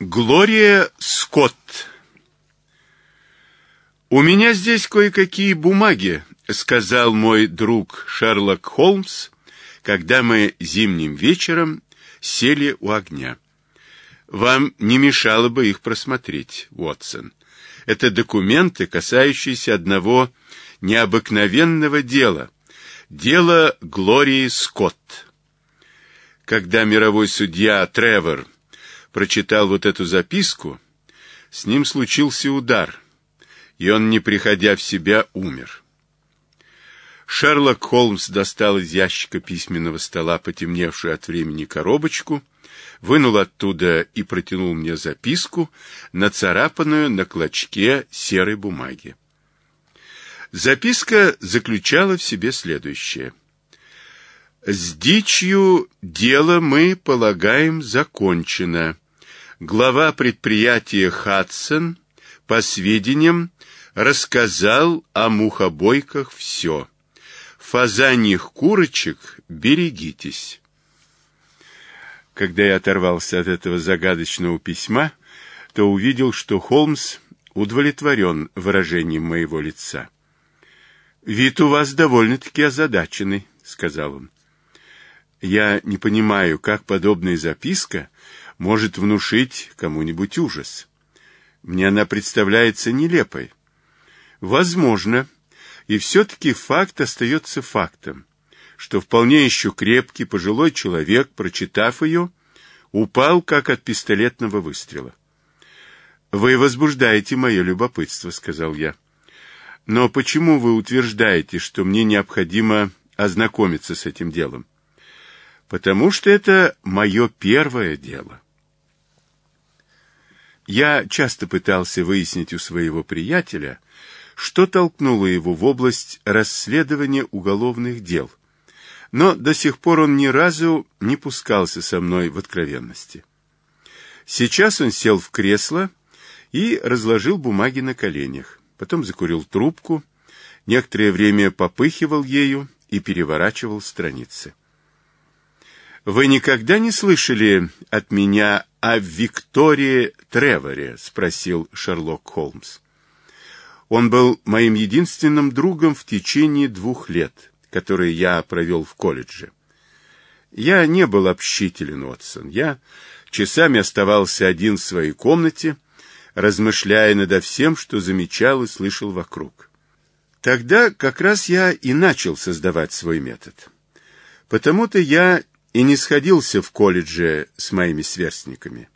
Глория Скотт. «У меня здесь кое-какие бумаги», — сказал мой друг Шерлок Холмс, когда мы зимним вечером сели у огня. «Вам не мешало бы их просмотреть, Уотсон. Это документы, касающиеся одного необыкновенного дела. Дело Глории Скотт. Когда мировой судья Тревор прочитал вот эту записку, с ним случился удар, и он, не приходя в себя, умер. Шерлок Холмс достал из ящика письменного стола потемневшую от времени коробочку, вынул оттуда и протянул мне записку, нацарапанную на клочке серой бумаги. Записка заключала в себе следующее. «С дичью дело мы, полагаем, закончено глава предприятия Хадсон по сведениям рассказал о мухобойках все. Фазаньих курочек берегитесь. Когда я оторвался от этого загадочного письма, то увидел, что Холмс удовлетворен выражением моего лица. «Вид у вас довольно-таки озадаченный», — сказал он. «Я не понимаю, как подобная записка может внушить кому-нибудь ужас. Мне она представляется нелепой. Возможно, и все-таки факт остается фактом, что вполне еще крепкий пожилой человек, прочитав ее, упал как от пистолетного выстрела. «Вы возбуждаете мое любопытство», — сказал я. «Но почему вы утверждаете, что мне необходимо ознакомиться с этим делом?» «Потому что это мое первое дело». Я часто пытался выяснить у своего приятеля, что толкнуло его в область расследования уголовных дел, но до сих пор он ни разу не пускался со мной в откровенности. Сейчас он сел в кресло и разложил бумаги на коленях, потом закурил трубку, некоторое время попыхивал ею и переворачивал страницы. «Вы никогда не слышали от меня о Виктории Треворе?» — спросил Шерлок Холмс. «Он был моим единственным другом в течение двух лет, которые я провел в колледже. Я не был общителен, Отсон. Я часами оставался один в своей комнате, размышляя над всем, что замечал и слышал вокруг. Тогда как раз я и начал создавать свой метод. Потому-то я и не сходился в колледже с моими сверстниками.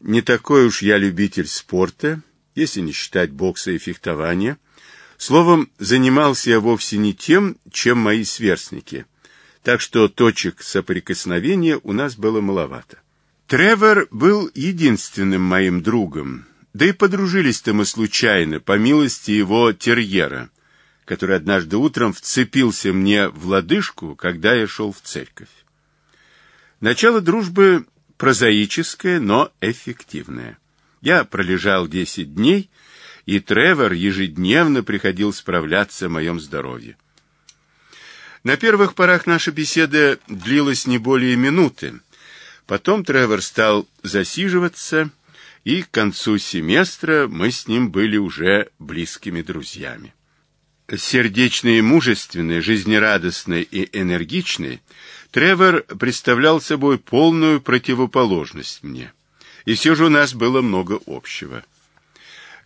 Не такой уж я любитель спорта, если не считать бокса и фехтования. Словом, занимался я вовсе не тем, чем мои сверстники, так что точек соприкосновения у нас было маловато. Тревор был единственным моим другом, да и подружились-то мы случайно, по милости его терьера, который однажды утром вцепился мне в лодыжку, когда я шел в церковь. Начало дружбы прозаическое, но эффективное. Я пролежал 10 дней, и Тревор ежедневно приходил справляться о моем здоровье. На первых порах наша беседа длилась не более минуты. Потом Тревор стал засиживаться, и к концу семестра мы с ним были уже близкими друзьями. Сердечный и мужественный, жизнерадостный и энергичный – Тревор представлял собой полную противоположность мне, и все же у нас было много общего.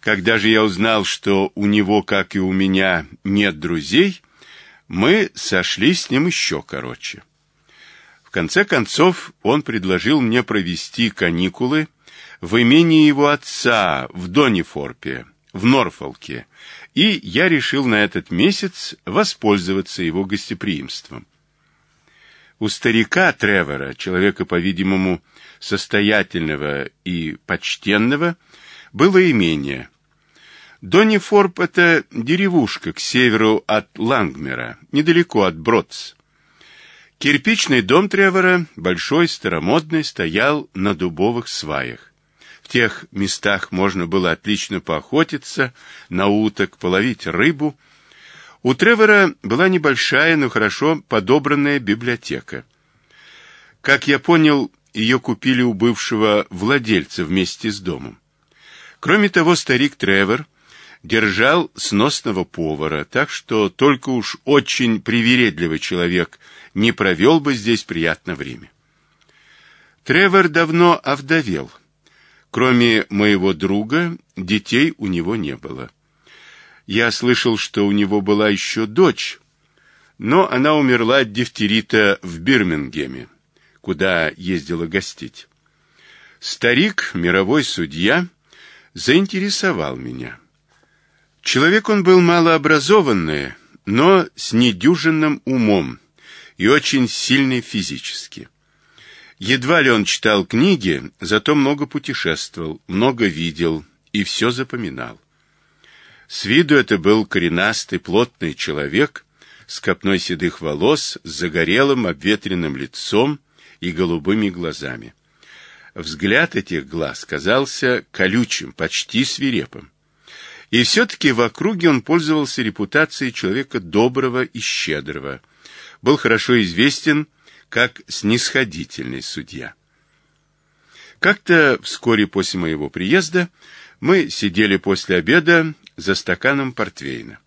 Когда же я узнал, что у него, как и у меня, нет друзей, мы сошли с ним еще короче. В конце концов, он предложил мне провести каникулы в имении его отца в Донифорпе, в Норфолке, и я решил на этот месяц воспользоваться его гостеприимством. У старика Тревора, человека, по-видимому, состоятельного и почтенного, было имение. Донифорб — это деревушка к северу от Лангмера, недалеко от Бродс. Кирпичный дом Тревора, большой, старомодный, стоял на дубовых сваях. В тех местах можно было отлично поохотиться, на уток половить рыбу — у Тревора была небольшая, но хорошо подобранная библиотека. Как я понял, ее купили у бывшего владельца вместе с домом. Кроме того, старик Тревор держал сносного повара, так что только уж очень привередливый человек не провел бы здесь приятно время. Тревор давно овдовел. Кроме моего друга, детей у него не было. Я слышал, что у него была еще дочь, но она умерла от дифтерита в Бирмингеме, куда ездила гостить. Старик, мировой судья, заинтересовал меня. Человек он был малообразованный, но с недюжинным умом и очень сильный физически. Едва ли он читал книги, зато много путешествовал, много видел и все запоминал. С виду это был коренастый, плотный человек с копной седых волос, с загорелым, обветренным лицом и голубыми глазами. Взгляд этих глаз казался колючим, почти свирепым. И все-таки в округе он пользовался репутацией человека доброго и щедрого. Был хорошо известен как снисходительный судья. Как-то вскоре после моего приезда мы сидели после обеда за стаканом портвейна.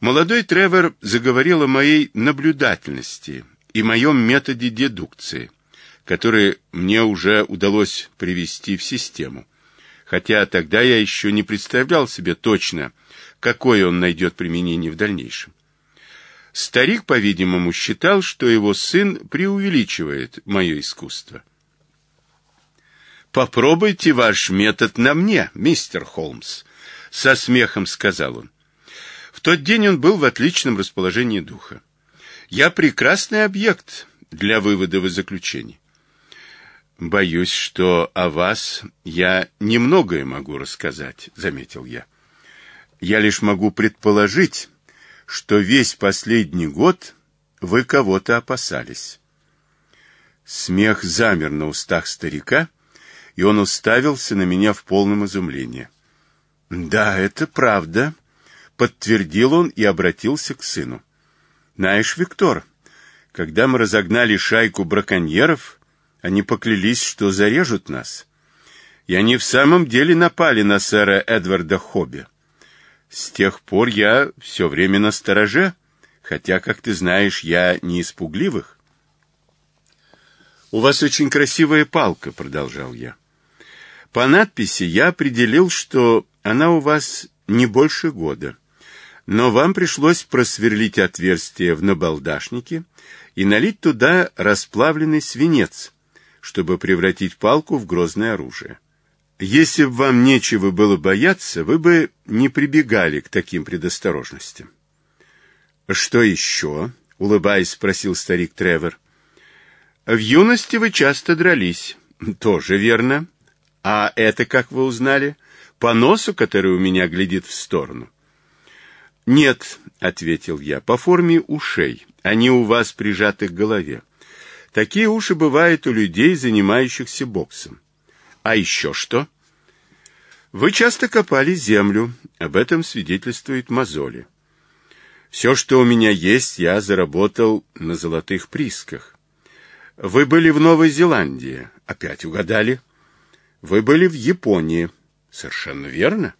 Молодой Тревор заговорил о моей наблюдательности и моем методе дедукции, который мне уже удалось привести в систему, хотя тогда я еще не представлял себе точно, какое он найдет применение в дальнейшем. Старик, по-видимому, считал, что его сын преувеличивает мое искусство. «Попробуйте ваш метод на мне, мистер Холмс», со смехом сказал он. В тот день он был в отличном расположении духа. Я прекрасный объект для выводов и заключений. Боюсь, что о вас я немногое могу рассказать, заметил я. Я лишь могу предположить, что весь последний год вы кого-то опасались. Смех замер на устах старика, и он уставился на меня в полном изумлении. Да, это правда, подтвердил он и обратился к сыну. Знаешь, Виктор, когда мы разогнали шайку браконьеров, они поклялись, что зарежут нас. И они в самом деле напали на сэра Эдварда Хобби. С тех пор я все время на стороже, хотя, как ты знаешь, я не испугливых. «У вас очень красивая палка», — продолжал я. По надписи я определил, что она у вас не больше года, но вам пришлось просверлить отверстие в набалдашнике и налить туда расплавленный свинец, чтобы превратить палку в грозное оружие. Если бы вам нечего было бояться, вы бы не прибегали к таким предосторожностям. «Что еще?» — улыбаясь, спросил старик Тревор. «В юности вы часто дрались». «Тоже верно», а это, как вы узнали, по носу, который у меня глядит в сторону? Нет, ответил я, по форме ушей. Они у вас прижаты к голове. Такие уши бывают у людей, занимающихся боксом. А еще что? Вы часто копали землю. Об этом свидетельствуют мозоли. Все, что у меня есть, я заработал на золотых присках. Вы были в Новой Зеландии. Опять угадали? Вы были в Японии. Совершенно верно.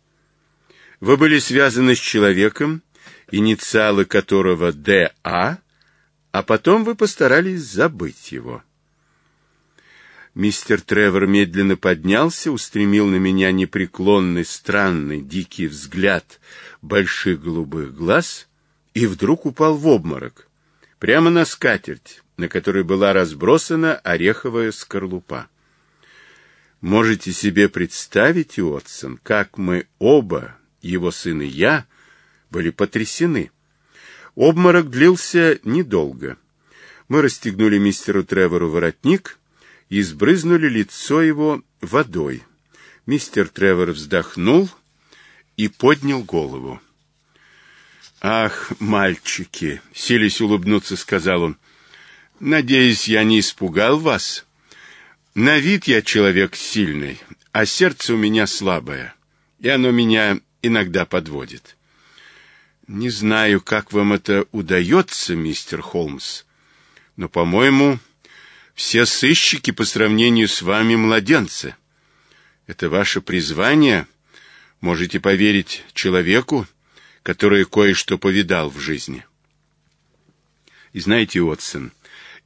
Вы были связаны с человеком, инициалы которого ДА, а потом вы постарались забыть его. Мистер Тревор медленно поднялся, устремил на меня непреклонный, странный, дикий взгляд больших голубых глаз и вдруг упал в обморок, прямо на скатерть, на которой была разбросана ореховая скорлупа. Можете себе представить, Уотсон, как мы оба, его сын и я, были потрясены. Обморок длился недолго. Мы расстегнули мистеру Тревору воротник и сбрызнули лицо его водой. Мистер Тревор вздохнул и поднял голову. «Ах, мальчики!» — сились улыбнуться, — сказал он. «Надеюсь, я не испугал вас?» На вид я человек сильный, а сердце у меня слабое, и оно меня иногда подводит. Не знаю, как вам это удается, мистер Холмс, но, по-моему, все сыщики по сравнению с вами младенцы. Это ваше призвание, можете поверить человеку, который кое-что повидал в жизни. И знаете, Отсон,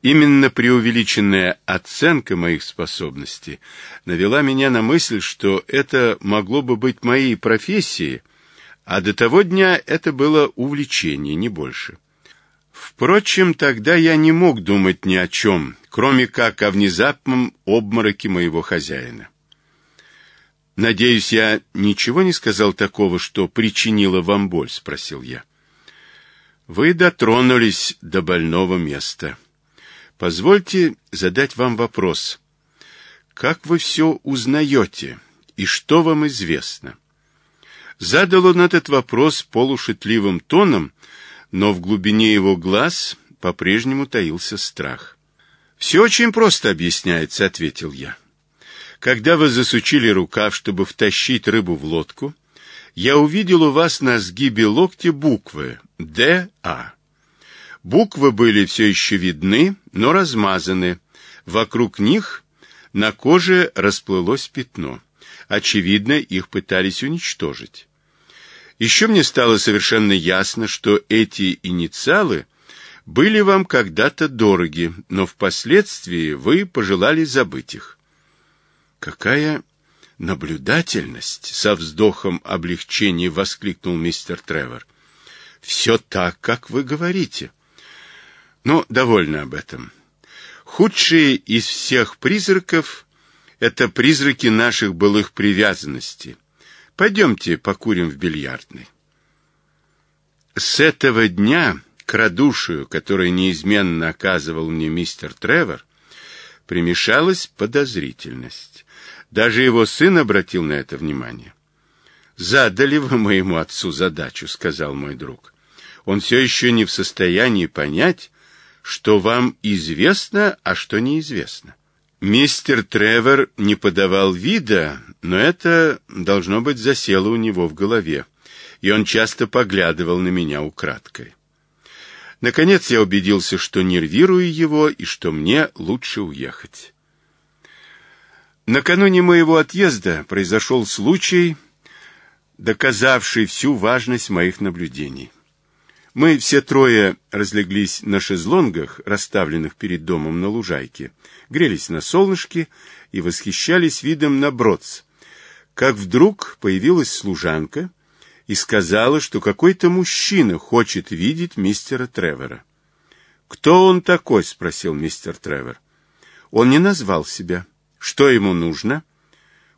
Именно преувеличенная оценка моих способностей навела меня на мысль, что это могло бы быть моей профессией, а до того дня это было увлечение, не больше. Впрочем, тогда я не мог думать ни о чем, кроме как о внезапном обмороке моего хозяина. «Надеюсь, я ничего не сказал такого, что причинило вам боль?» — спросил я. «Вы дотронулись до больного места». Позвольте задать вам вопрос. Как вы все узнаете и что вам известно? Задал он этот вопрос полушутливым тоном, но в глубине его глаз по-прежнему таился страх. «Все очень просто объясняется», — ответил я. «Когда вы засучили рукав, чтобы втащить рыбу в лодку, я увидел у вас на сгибе локтя буквы «ДА». Буквы были все еще видны, но размазаны. Вокруг них на коже расплылось пятно. Очевидно, их пытались уничтожить. Еще мне стало совершенно ясно, что эти инициалы были вам когда-то дороги, но впоследствии вы пожелали забыть их. Какая наблюдательность! Со вздохом облегчения воскликнул мистер Тревор. Все так, как вы говорите. — ну, Но довольно об этом. Худшие из всех призраков — это призраки наших былых привязанностей. Пойдемте покурим в бильярдной. С этого дня к радушию, которое неизменно оказывал мне мистер Тревор, примешалась подозрительность. Даже его сын обратил на это внимание. «Задали вы моему отцу задачу», — сказал мой друг. «Он все еще не в состоянии понять, что вам известно, а что неизвестно. Мистер Тревор не подавал вида, но это, должно быть, засело у него в голове, и он часто поглядывал на меня украдкой. Наконец я убедился, что нервирую его и что мне лучше уехать. Накануне моего отъезда произошел случай, доказавший всю важность моих наблюдений. Мы все трое разлеглись на шезлонгах, расставленных перед домом на лужайке, грелись на солнышке и восхищались видом на Бродс. Как вдруг появилась служанка и сказала, что какой-то мужчина хочет видеть мистера Тревора. «Кто он такой?» — спросил мистер Тревор. «Он не назвал себя. Что ему нужно?»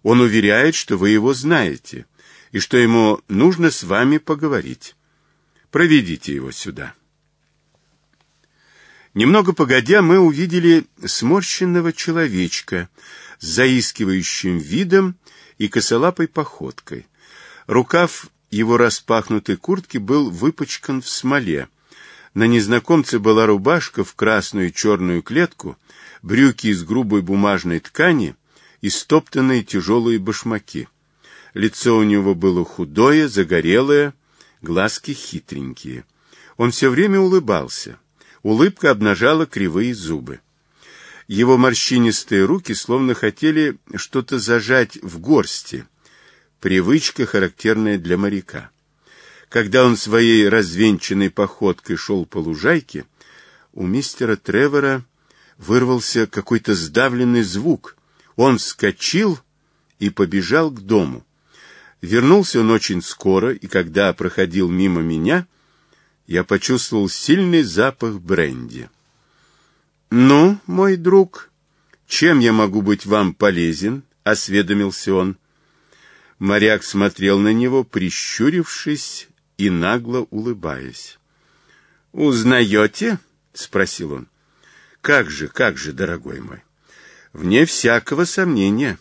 «Он уверяет, что вы его знаете, и что ему нужно с вами поговорить». Проведите его сюда». Немного погодя, мы увидели сморщенного человечка с заискивающим видом и косолапой походкой. Рукав его распахнутой куртки был выпачкан в смоле. На незнакомце была рубашка в красную и черную клетку, брюки из грубой бумажной ткани и стоптанные тяжелые башмаки. Лицо у него было худое, загорелое, глазки хитренькие. Он все время улыбался. Улыбка обнажала кривые зубы. Его морщинистые руки словно хотели что-то зажать в горсти. Привычка, характерная для моряка. Когда он своей развенчанной походкой шел по лужайке, у мистера Тревора вырвался какой-то сдавленный звук. Он вскочил и побежал к дому. Вернулся он очень скоро, и когда проходил мимо меня, я почувствовал сильный запах бренди. «Ну, мой друг, чем я могу быть вам полезен?» — осведомился он. Моряк смотрел на него, прищурившись и нагло улыбаясь. «Узнаете?» — спросил он. «Как же, как же, дорогой мой! Вне всякого сомнения.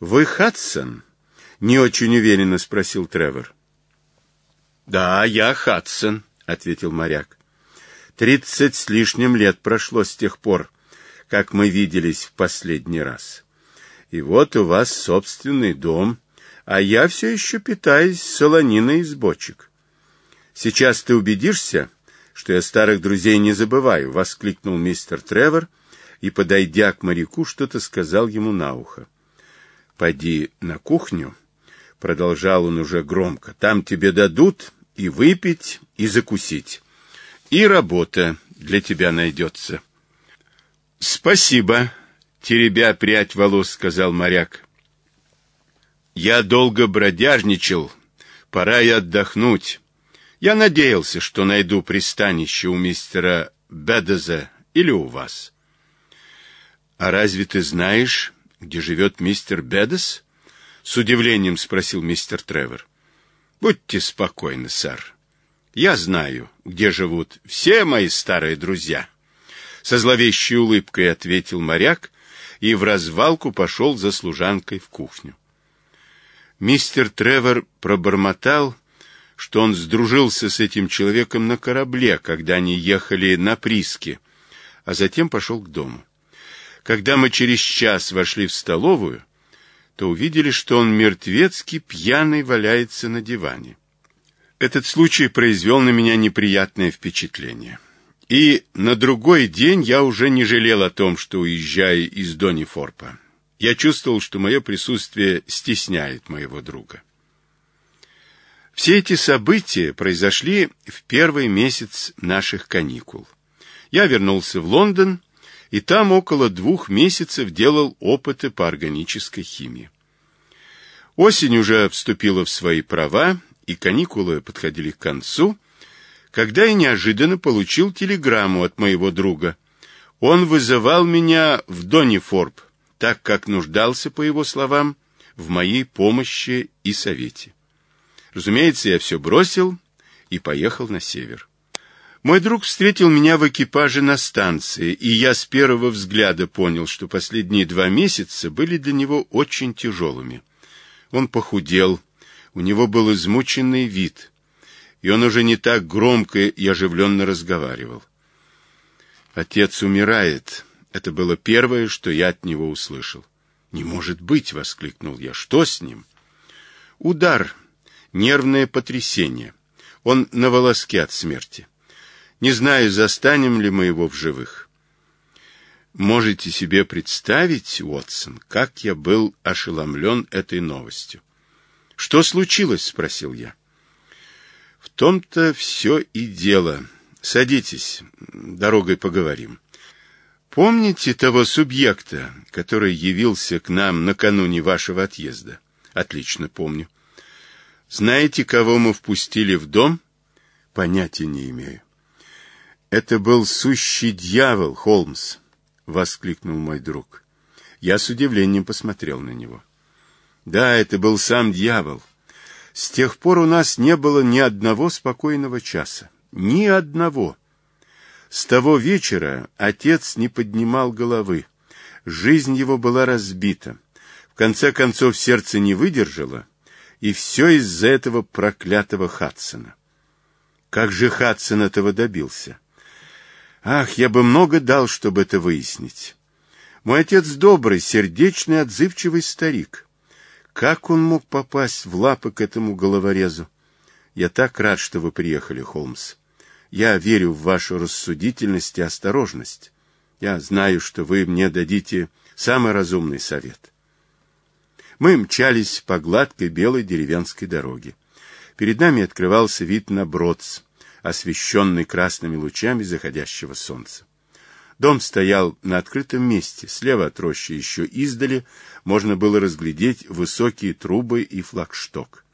Вы Хадсон?» — не очень уверенно спросил Тревор. «Да, я Хадсон», — ответил моряк. «Тридцать с лишним лет прошло с тех пор, как мы виделись в последний раз. И вот у вас собственный дом, а я все еще питаюсь солониной из бочек». «Сейчас ты убедишься, что я старых друзей не забываю», — воскликнул мистер Тревор и, подойдя к моряку, что-то сказал ему на ухо. Пойди на кухню» — продолжал он уже громко, — там тебе дадут и выпить, и закусить. И работа для тебя найдется. — Спасибо, — теребя прядь волос, — сказал моряк. — Я долго бродяжничал, пора и отдохнуть. Я надеялся, что найду пристанище у мистера Бедеза или у вас. — А разве ты знаешь, где живет мистер Бедес? — с удивлением спросил мистер Тревор. Будьте спокойны, сэр. Я знаю, где живут все мои старые друзья. Со зловещей улыбкой ответил моряк и в развалку пошел за служанкой в кухню. Мистер Тревор пробормотал, что он сдружился с этим человеком на корабле, когда они ехали на приски, а затем пошел к дому. Когда мы через час вошли в столовую, то увидели, что он мертвецки пьяный валяется на диване. Этот случай произвел на меня неприятное впечатление. И на другой день я уже не жалел о том, что уезжаю из Донифорпа. Я чувствовал, что мое присутствие стесняет моего друга. Все эти события произошли в первый месяц наших каникул. Я вернулся в Лондон и там около двух месяцев делал опыты по органической химии. Осень уже вступила в свои права, и каникулы подходили к концу, когда я неожиданно получил телеграмму от моего друга. Он вызывал меня в Донифорб, так как нуждался, по его словам, в моей помощи и совете. Разумеется, я все бросил и поехал на север. Мой друг встретил меня в экипаже на станции, и я с первого взгляда понял, что последние два месяца были для него очень тяжелыми. Он похудел, у него был измученный вид, и он уже не так громко и оживленно разговаривал. «Отец умирает», — это было первое, что я от него услышал. «Не может быть!» — воскликнул я. «Что с ним?» «Удар, нервное потрясение. Он на волоске от смерти». Не знаю, застанем ли мы его в живых. Можете себе представить, Уотсон, как я был ошеломлен этой новостью. «Что случилось?» — спросил я. «В том-то все и дело. Садитесь, дорогой поговорим. Помните того субъекта, который явился к нам накануне вашего отъезда?» «Отлично помню. Знаете, кого мы впустили в дом?» «Понятия не имею. Это был сущий дьявол, Холмс, воскликнул мой друг. Я с удивлением посмотрел на него. Да, это был сам дьявол. С тех пор у нас не было ни одного спокойного часа, ни одного. С того вечера отец не поднимал головы. Жизнь его была разбита. В конце концов сердце не выдержало, и все из-за этого проклятого Хадсона. Как же Хадсон этого добился? Ах, я бы много дал, чтобы это выяснить. Мой отец добрый, сердечный, отзывчивый старик. Как он мог попасть в лапы к этому головорезу? Я так рад, что вы приехали, Холмс. Я верю в вашу рассудительность и осторожность. Я знаю, что вы мне дадите самый разумный совет. Мы мчались по гладкой белой деревенской дороге. Перед нами открывался вид на Бродс освещенный красными лучами заходящего солнца. Дом стоял на открытом месте, слева от рощи еще издали можно было разглядеть высокие трубы и флагшток.